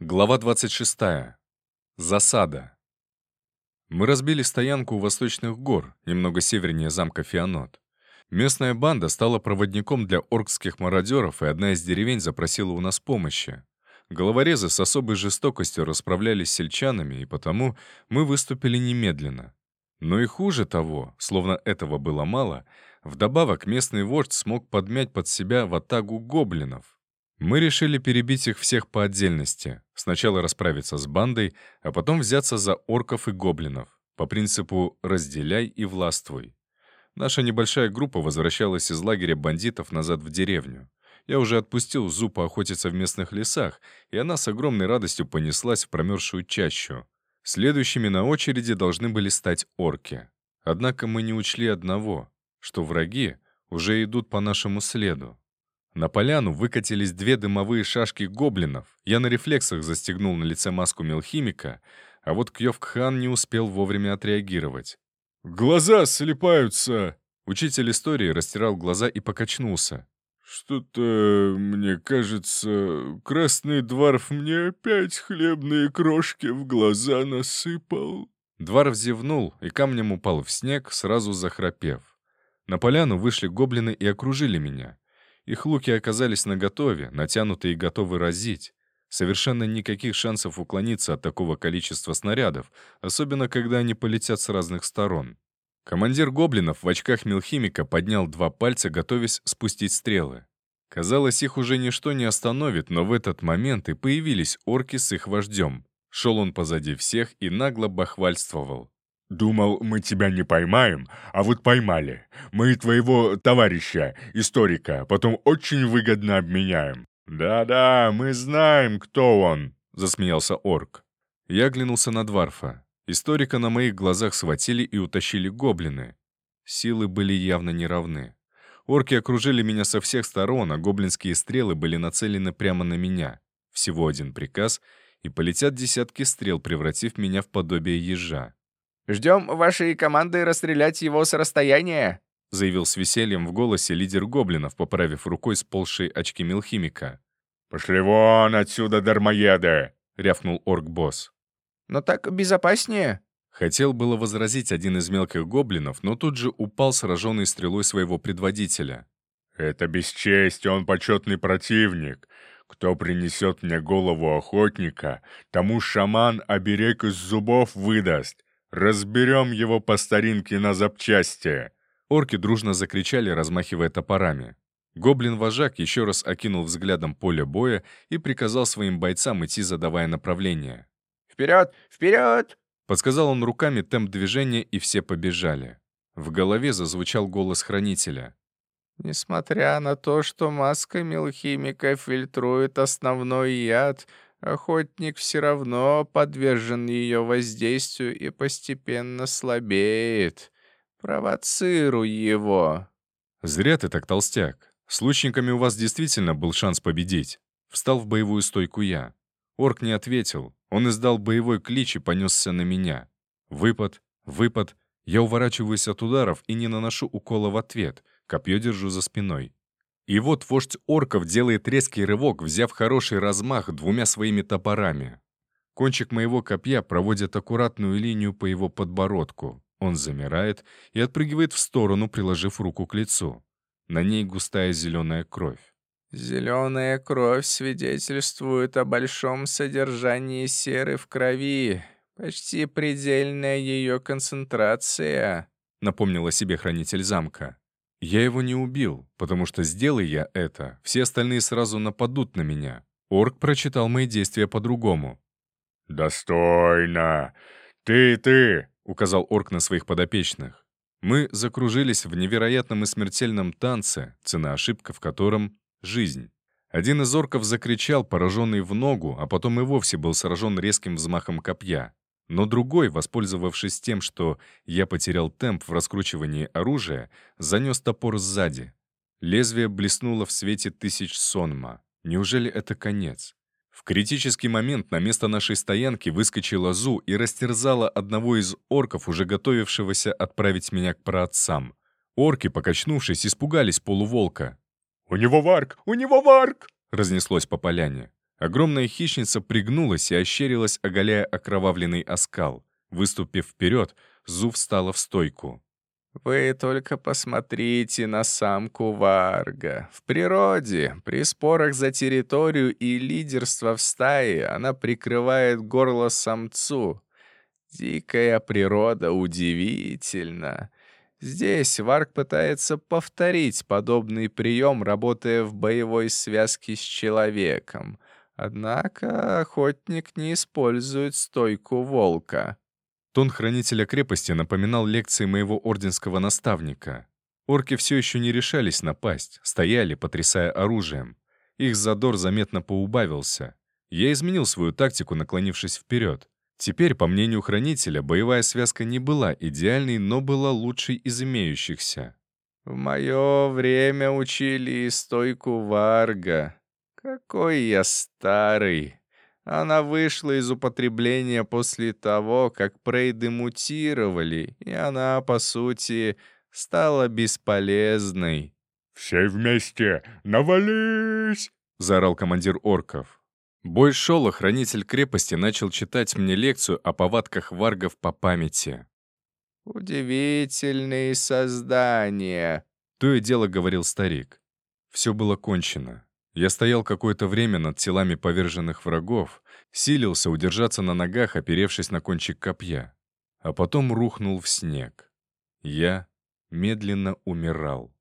Глава 26. Засада. Мы разбили стоянку у восточных гор, немного севернее замка Фианот. Местная банда стала проводником для оркских мародеров, и одна из деревень запросила у нас помощи. Головорезы с особой жестокостью расправлялись с сельчанами, и потому мы выступили немедленно. Но и хуже того, словно этого было мало, вдобавок местный вождь смог подмять под себя ватагу гоблинов, мы решили перебить их всех по отдельности. Сначала расправиться с бандой, а потом взяться за орков и гоблинов. По принципу «разделяй и властвуй». Наша небольшая группа возвращалась из лагеря бандитов назад в деревню. Я уже отпустил Зупа охотиться в местных лесах, и она с огромной радостью понеслась в промерзшую чащу. Следующими на очереди должны были стать орки. Однако мы не учли одного, что враги уже идут по нашему следу. На поляну выкатились две дымовые шашки гоблинов. Я на рефлексах застегнул на лице маску мелхимика, а вот Кьёвкхан не успел вовремя отреагировать. «Глаза слепаются!» Учитель истории растирал глаза и покачнулся. «Что-то, мне кажется, красный дворф мне опять хлебные крошки в глаза насыпал». Дварф зевнул и камнем упал в снег, сразу захрапев. На поляну вышли гоблины и окружили меня. Их луки оказались наготове, натянуты и готовы разить. Совершенно никаких шансов уклониться от такого количества снарядов, особенно когда они полетят с разных сторон. Командир гоблинов в очках мелхимика поднял два пальца, готовясь спустить стрелы. Казалось, их уже ничто не остановит, но в этот момент и появились орки с их вождем. Шел он позади всех и нагло бахвальствовал. «Думал, мы тебя не поймаем, а вот поймали. Мы твоего товарища, историка, потом очень выгодно обменяем». «Да-да, мы знаем, кто он», — засмеялся орк. Я оглянулся на Дварфа. Историка на моих глазах схватили и утащили гоблины. Силы были явно неравны. Орки окружили меня со всех сторон, а гоблинские стрелы были нацелены прямо на меня. Всего один приказ, и полетят десятки стрел, превратив меня в подобие ежа. «Ждем вашей команды расстрелять его с расстояния», заявил с весельем в голосе лидер гоблинов, поправив рукой сползшие очки мелхимика. «Пошли вон отсюда, дармоеды!» — рявкнул орк-босс. «Но так безопаснее». Хотел было возразить один из мелких гоблинов, но тут же упал сраженный стрелой своего предводителя. «Это бесчестье, он почетный противник. Кто принесет мне голову охотника, тому шаман оберег из зубов выдаст. Разберем его по старинке на запчасти!» Орки дружно закричали, размахивая топорами. Гоблин-вожак еще раз окинул взглядом поле боя и приказал своим бойцам идти, задавая направление. «Вперед! Вперед!» Подсказал он руками темп движения, и все побежали. В голове зазвучал голос хранителя. «Несмотря на то, что маска мелхимика фильтрует основной яд, охотник все равно подвержен ее воздействию и постепенно слабеет. Провоцируй его». «Зря ты так, толстяк. С лучниками у вас действительно был шанс победить». Встал в боевую стойку я. Орк не ответил. Он издал боевой клич и понесся на меня. Выпад, выпад. Я уворачиваюсь от ударов и не наношу укола в ответ. Копье держу за спиной. И вот вождь орков делает резкий рывок, взяв хороший размах двумя своими топорами. Кончик моего копья проводит аккуратную линию по его подбородку. Он замирает и отпрыгивает в сторону, приложив руку к лицу. На ней густая зеленая кровь. «Зеленая кровь свидетельствует о большом содержании серы в крови. Почти предельная ее концентрация», — напомнила себе хранитель замка. Я его не убил, потому что сделай я это, все остальные сразу нападут на меня. Орк прочитал мои действия по-другому. «Достойно! Ты, ты!» — указал орк на своих подопечных. Мы закружились в невероятном и смертельном танце, цена ошибка в котором — жизнь. Один из орков закричал, пораженный в ногу, а потом и вовсе был сражен резким взмахом копья. Но другой, воспользовавшись тем, что я потерял темп в раскручивании оружия, занес топор сзади. Лезвие блеснуло в свете тысяч сонма. Неужели это конец? В критический момент на место нашей стоянки выскочила Зу и растерзала одного из орков, уже готовившегося отправить меня к праотцам. Орки, покачнувшись, испугались полуволка. «У него варк! У него варк!» разнеслось по поляне. Огромная хищница пригнулась и ощерилась, оголяя окровавленный оскал. Выступив вперед, Зу встала в стойку. «Вы только посмотрите на самку Варга. В природе, при спорах за территорию и лидерство в стае, она прикрывает горло самцу. Дикая природа удивительна. Здесь Варг пытается повторить подобный прием, работая в боевой связке с человеком. Однако охотник не использует стойку волка. Тон хранителя крепости напоминал лекции моего орденского наставника. Орки все еще не решались напасть, стояли, потрясая оружием. Их задор заметно поубавился. Я изменил свою тактику, наклонившись вперед. Теперь, по мнению хранителя, боевая связка не была идеальной, но была лучшей из имеющихся. «В мое время учили стойку Варга. Какой я старый!» Она вышла из употребления после того, как прейды мутировали, и она, по сути, стала бесполезной. «Все вместе! Навались!» — заорал командир орков. Бой шел, а хранитель крепости начал читать мне лекцию о повадках варгов по памяти. «Удивительные создания», — то и дело говорил старик. Все было кончено. Я стоял какое-то время над телами поверженных врагов, силился удержаться на ногах, оперевшись на кончик копья, а потом рухнул в снег. Я медленно умирал.